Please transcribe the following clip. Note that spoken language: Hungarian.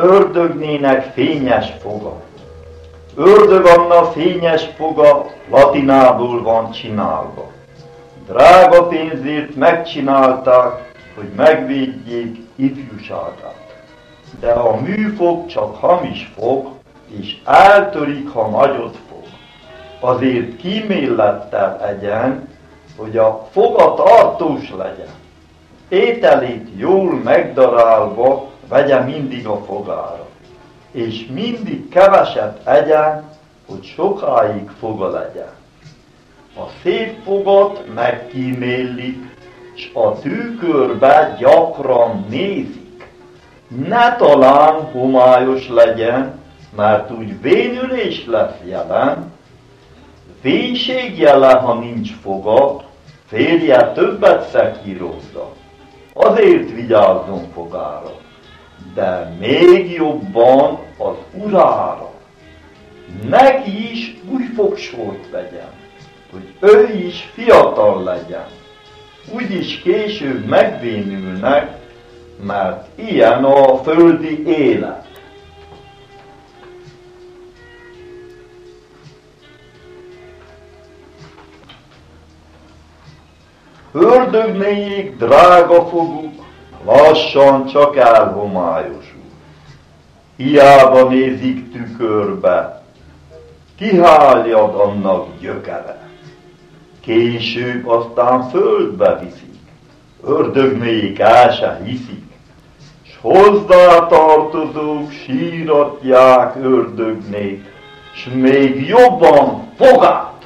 Ördögnének fényes foga. Ördög Anna fényes foga latinából van csinálva. Drága pénzért megcsinálták, hogy megvédjék ifjúságát. De a műfog csak hamis fog, és eltörik, ha nagyot fog. Azért kímélettel egyen, hogy a foga tartós legyen. Ételét jól megdarálva vegye mindig a fogára, és mindig keveset egyen, hogy sokáig foga legyen. A szép fogat megkímélik, s a tükörbe gyakran nézik. Ne talán homályos legyen, mert úgy vénülés lesz jelen, fénység jele, ha nincs foga, férje többet szekírózza. Azért vigyázzon fogára, de még jobban az urára. Neki is új fogsort vegyen, hogy ő is fiatal legyen. Úgyis később megvénülnek, mert ilyen a földi élet. Ördögnéjék drága foguk, lassan csak elhomályosul. Hiába nézik tükörbe, kiháljad annak gyökere. Később aztán földbe viszik, ördögnéjék el se hiszik, s hozzátartozók síratják ördögnék, s még jobban fogák.